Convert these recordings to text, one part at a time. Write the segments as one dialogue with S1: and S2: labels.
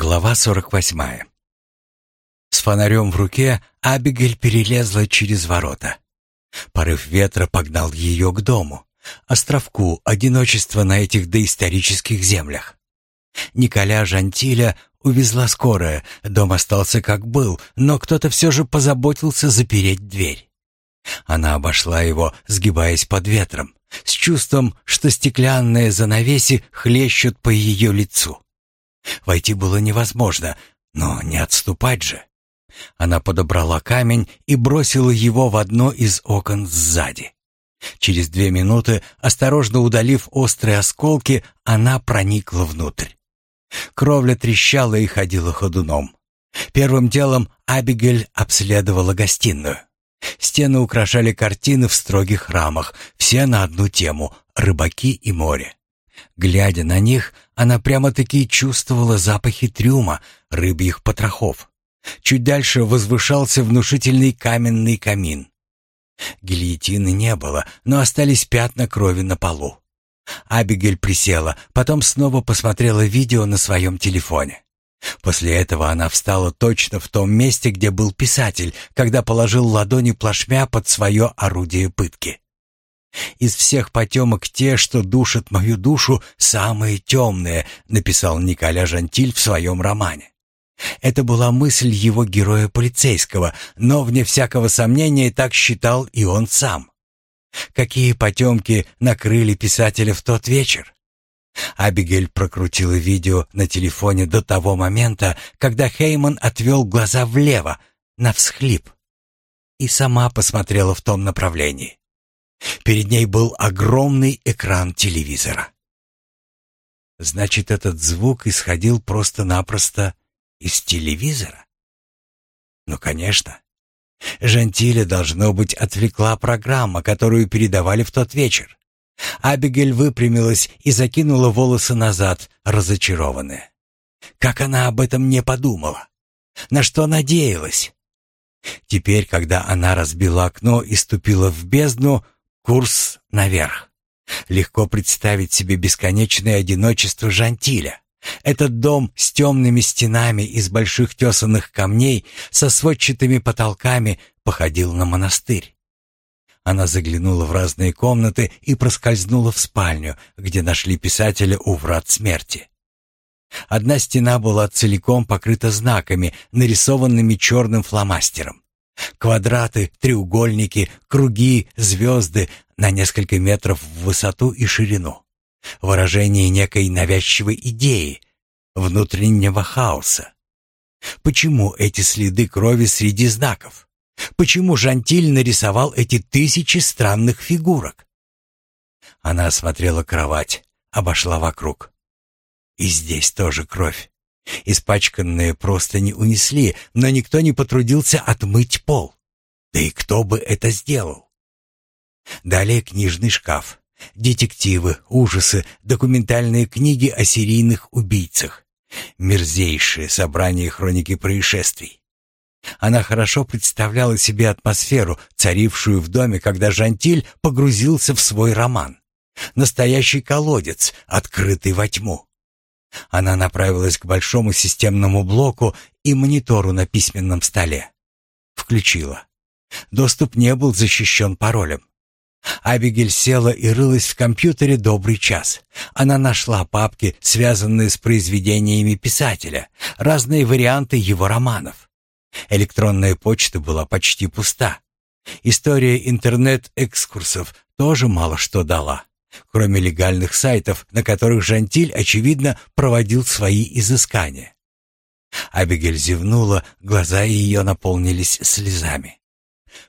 S1: Глава 48. С фонарем в руке Абигель перелезла через ворота. Порыв ветра погнал ее к дому, островку одиночества на этих доисторических землях. Николя Жантиля увезла скорая, дом остался как был, но кто-то все же позаботился запереть дверь. Она обошла его, сгибаясь под ветром, с чувством, что стеклянные занавеси хлещут по ее лицу. Войти было невозможно, но не отступать же. Она подобрала камень и бросила его в одно из окон сзади. Через две минуты, осторожно удалив острые осколки, она проникла внутрь. Кровля трещала и ходила ходуном. Первым делом Абигель обследовала гостиную. Стены украшали картины в строгих рамах, все на одну тему — рыбаки и море. Глядя на них, она прямо-таки чувствовала запахи трюма, рыбьих потрохов. Чуть дальше возвышался внушительный каменный камин. Гильотины не было, но остались пятна крови на полу. Абигель присела, потом снова посмотрела видео на своем телефоне. После этого она встала точно в том месте, где был писатель, когда положил ладони плашмя под свое орудие пытки. «Из всех потемок те, что душат мою душу, самые темные», написал Николя Жантиль в своем романе. Это была мысль его героя полицейского, но, вне всякого сомнения, так считал и он сам. Какие потемки накрыли писателя в тот вечер? Абигель прокрутила видео на телефоне до того момента, когда Хейман отвел глаза влево, на всхлип, и сама посмотрела в том направлении. Перед ней был огромный экран телевизора. Значит, этот звук исходил просто-напросто из телевизора? Ну, конечно. Жантиля, должно быть, отвлекла программа, которую передавали в тот вечер. Абигель выпрямилась и закинула волосы назад, разочарованная. Как она об этом не подумала? На что надеялась? Теперь, когда она разбила окно и ступила в бездну, курс наверх. Легко представить себе бесконечное одиночество Жантиля. Этот дом с темными стенами из больших тесанных камней со сводчатыми потолками походил на монастырь. Она заглянула в разные комнаты и проскользнула в спальню, где нашли писателя у врат смерти. Одна стена была целиком покрыта знаками, нарисованными черным фломастером. Квадраты, треугольники, круги, звезды на несколько метров в высоту и ширину выражение некой навязчивой идеи, внутреннего хаоса. Почему эти следы крови среди знаков? Почему Жантиль нарисовал эти тысячи странных фигурок? Она осмотрела кровать, обошла вокруг. И здесь тоже кровь. Испачканные просто не унесли, но никто не потрудился отмыть пол. Да и кто бы это сделал? Далее книжный шкаф. Детективы, ужасы, документальные книги о серийных убийцах. Мерзейшее собрание хроники происшествий. Она хорошо представляла себе атмосферу, царившую в доме, когда Жантиль погрузился в свой роман. Настоящий колодец, открытый во тьму. Она направилась к большому системному блоку и монитору на письменном столе. Включила. Доступ не был защищен паролем. Абигель села и рылась в компьютере добрый час. Она нашла папки, связанные с произведениями писателя, разные варианты его романов. Электронная почта была почти пуста. История интернет-экскурсов тоже мало что дала, кроме легальных сайтов, на которых Жантиль, очевидно, проводил свои изыскания. Абигель зевнула, глаза ее наполнились слезами.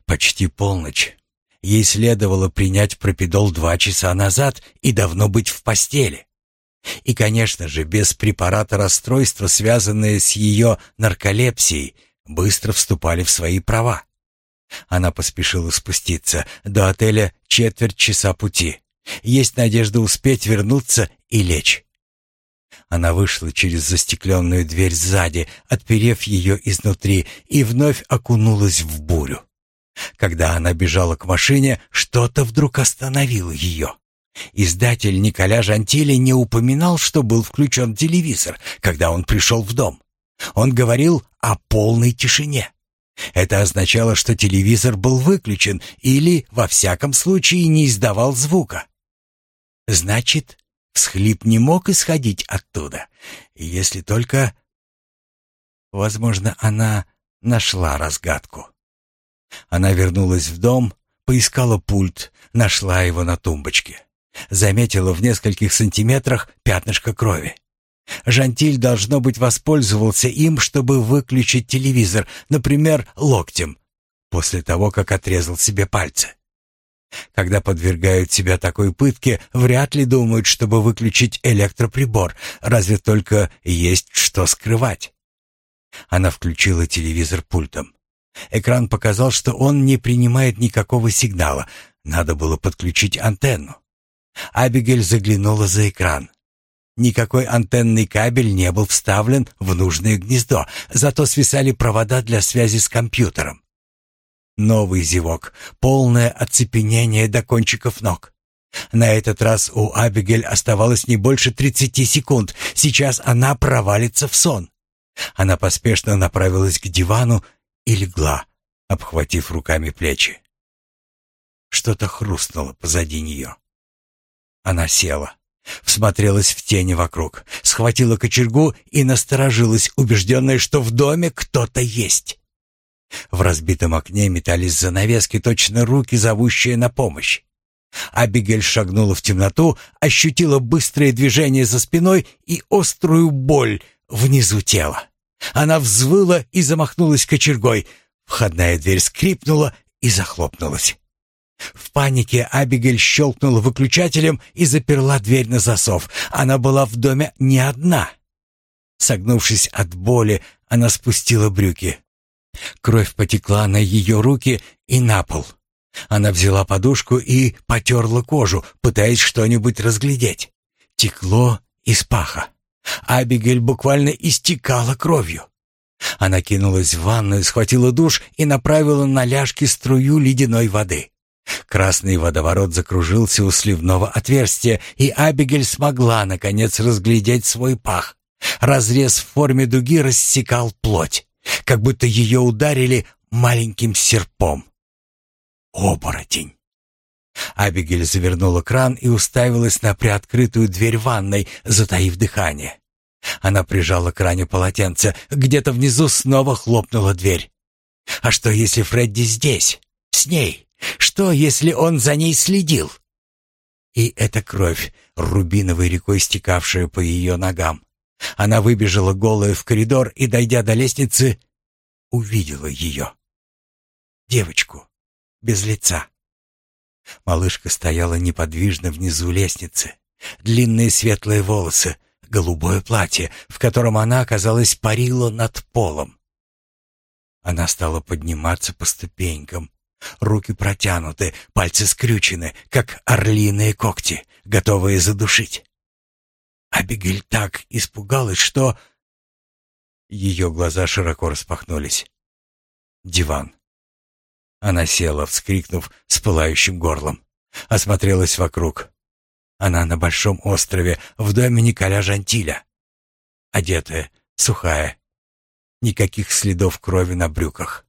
S1: Почти полночь. Ей следовало принять пропидол два часа назад и давно быть в постели. И, конечно же, без препарата расстройства, связанные с ее нарколепсией, быстро вступали в свои права. Она поспешила спуститься. До отеля четверть часа пути. Есть надежда успеть вернуться и лечь. Она вышла через застекленную дверь сзади, отперев ее изнутри, и вновь окунулась в бурю. Когда она бежала к машине, что-то вдруг остановило ее. Издатель Николя Жантили не упоминал, что был включен телевизор, когда он пришел в дом. Он говорил о полной тишине. Это означало, что телевизор был выключен или, во всяком случае, не издавал звука. Значит, всхлип не мог исходить оттуда, если только... Возможно, она нашла разгадку. Она вернулась в дом, поискала пульт, нашла его на тумбочке. Заметила в нескольких сантиметрах пятнышко крови. Жантиль, должно быть, воспользовался им, чтобы выключить телевизор, например, локтем, после того, как отрезал себе пальцы. Когда подвергают себя такой пытке, вряд ли думают, чтобы выключить электроприбор, разве только есть что скрывать. Она включила телевизор пультом. Экран показал, что он не принимает никакого сигнала. Надо было подключить антенну. Абигель заглянула за экран. Никакой антенный кабель не был вставлен в нужное гнездо, зато свисали провода для связи с компьютером. Новый зевок, полное оцепенение до кончиков ног. На этот раз у Абигель оставалось не больше 30 секунд. Сейчас она провалится в сон. Она поспешно направилась к дивану и легла, обхватив руками плечи. Что-то хрустнуло позади нее. Она села. Всмотрелась в тени вокруг, схватила кочергу и насторожилась, убежденная, что в доме кто-то есть. В разбитом окне метались занавески, точно руки, зовущие на помощь. Абигель шагнула в темноту, ощутила быстрое движение за спиной и острую боль внизу тела. Она взвыла и замахнулась кочергой. Входная дверь скрипнула и захлопнулась. В панике Абигель щелкнула выключателем и заперла дверь на засов. Она была в доме не одна. Согнувшись от боли, она спустила брюки. Кровь потекла на ее руки и на пол. Она взяла подушку и потерла кожу, пытаясь что-нибудь разглядеть. Текло из паха. Абигель буквально истекала кровью. Она кинулась в ванную, схватила душ и направила на ляжки струю ледяной воды. Красный водоворот закружился у сливного отверстия, и Абигель смогла, наконец, разглядеть свой пах. Разрез в форме дуги рассекал плоть, как будто ее ударили маленьким серпом. Оборотень! Абигель завернула кран и уставилась на приоткрытую дверь ванной, затаив дыхание. Она прижала к ране полотенце. Где-то внизу снова хлопнула дверь. А что, если Фредди здесь, с ней? Что, если он за ней следил? И эта кровь, рубиновой рекой стекавшая по ее ногам. Она выбежала голая в коридор и, дойдя до лестницы, увидела ее. Девочку, без лица. Малышка стояла неподвижно внизу лестницы. Длинные светлые волосы, голубое платье, в котором она, казалось, парила над полом. Она стала подниматься по ступенькам, Руки протянуты, пальцы скрючены, как орлиные когти, готовые задушить. Абигель так испугалась, что... Ее глаза широко распахнулись. Диван. Она села, вскрикнув с пылающим горлом. Осмотрелась вокруг. Она на большом острове, в доме Николя Жантиля. Одетая, сухая. Никаких следов крови на брюках.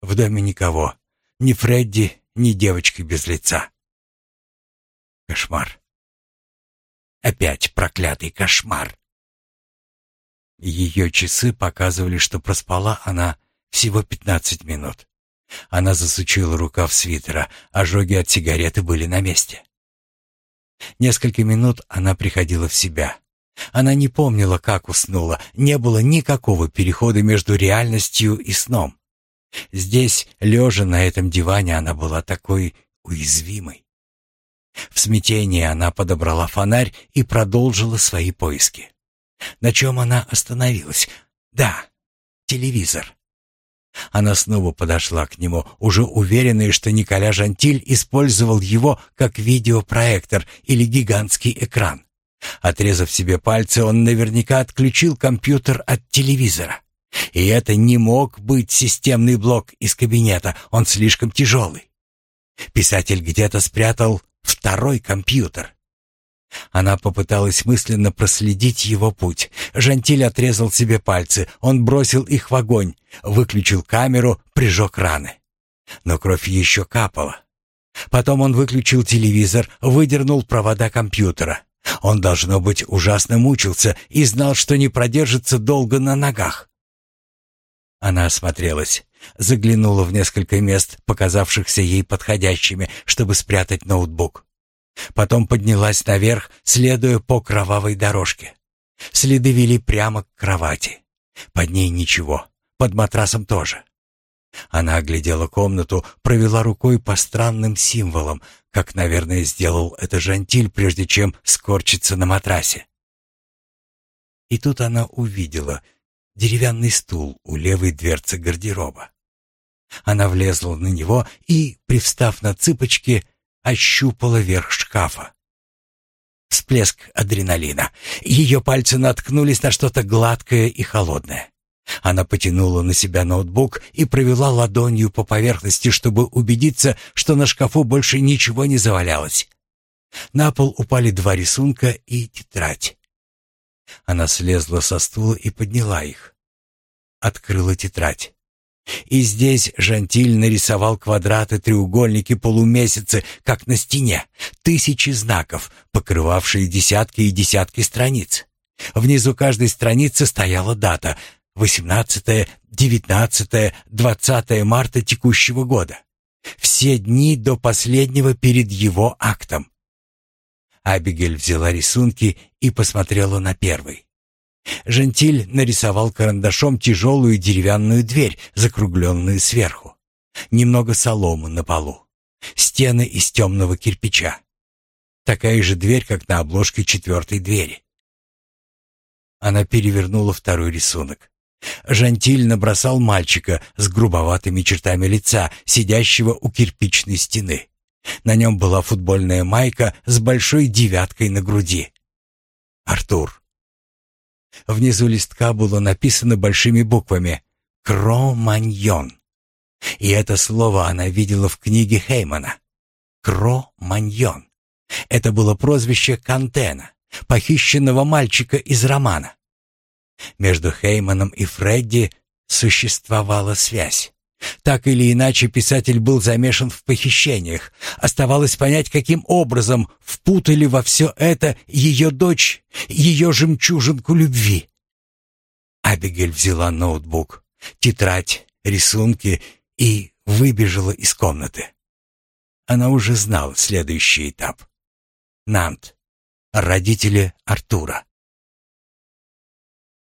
S1: В доме никого. Ни Фредди, ни девочки без лица. Кошмар. Опять проклятый кошмар. Ее часы показывали, что проспала она всего пятнадцать минут. Она засучила рукав свитера, ожоги от сигареты были на месте. Несколько минут она приходила в себя. Она не помнила, как уснула, не было никакого перехода между реальностью и сном. Здесь, лежа на этом диване, она была такой уязвимой. В смятении она подобрала фонарь и продолжила свои поиски. На чем она остановилась? Да, телевизор. Она снова подошла к нему, уже уверенная, что Николя Жантиль использовал его как видеопроектор или гигантский экран. Отрезав себе пальцы, он наверняка отключил компьютер от телевизора. И это не мог быть системный блок из кабинета, он слишком тяжелый. Писатель где-то спрятал второй компьютер. Она попыталась мысленно проследить его путь. Жантиль отрезал себе пальцы, он бросил их в огонь, выключил камеру, прижег раны. Но кровь еще капала. Потом он выключил телевизор, выдернул провода компьютера. Он, должно быть, ужасно мучился и знал, что не продержится долго на ногах. Она осмотрелась, заглянула в несколько мест, показавшихся ей подходящими, чтобы спрятать ноутбук. Потом поднялась наверх, следуя по кровавой дорожке. Следы вели прямо к кровати. Под ней ничего, под матрасом тоже. Она оглядела комнату, провела рукой по странным символам, как, наверное, сделал это Жантиль, прежде чем скорчиться на матрасе. И тут она увидела деревянный стул у левой дверцы гардероба. Она влезла на него и, привстав на цыпочки, ощупала верх шкафа. Всплеск адреналина. Ее пальцы наткнулись на что-то гладкое и холодное. Она потянула на себя ноутбук и провела ладонью по поверхности, чтобы убедиться, что на шкафу больше ничего не завалялось. На пол упали два рисунка и тетрадь. Она слезла со стула и подняла их. Открыла тетрадь. И здесь Жантиль нарисовал квадраты, треугольники, полумесяцы, как на стене, тысячи знаков, покрывавшие десятки и десятки страниц. Внизу каждой страницы стояла дата — 18, 19, 20 марта текущего года. Все дни до последнего перед его актом. Абигель взяла рисунки и посмотрела на первый. Жентиль нарисовал карандашом тяжелую деревянную дверь, закругленную сверху. Немного соломы на полу. Стены из темного кирпича. Такая же дверь, как на обложке четвертой двери. Она перевернула второй рисунок. Жантиль набросал мальчика с грубоватыми чертами лица, сидящего у кирпичной стены. На нем была футбольная майка с большой девяткой на груди. Артур. Внизу листка было написано большими буквами «Кро-маньон». И это слово она видела в книге Хеймана. «Кро-маньон». Это было прозвище Кантена, похищенного мальчика из романа. Между Хейманом и Фредди существовала связь. Так или иначе, писатель был замешан в похищениях. Оставалось понять, каким образом впутали во все это ее дочь, ее жемчужинку любви. Абигель взяла ноутбук, тетрадь, рисунки и выбежала из комнаты. Она уже знала следующий этап. Нант. Родители Артура.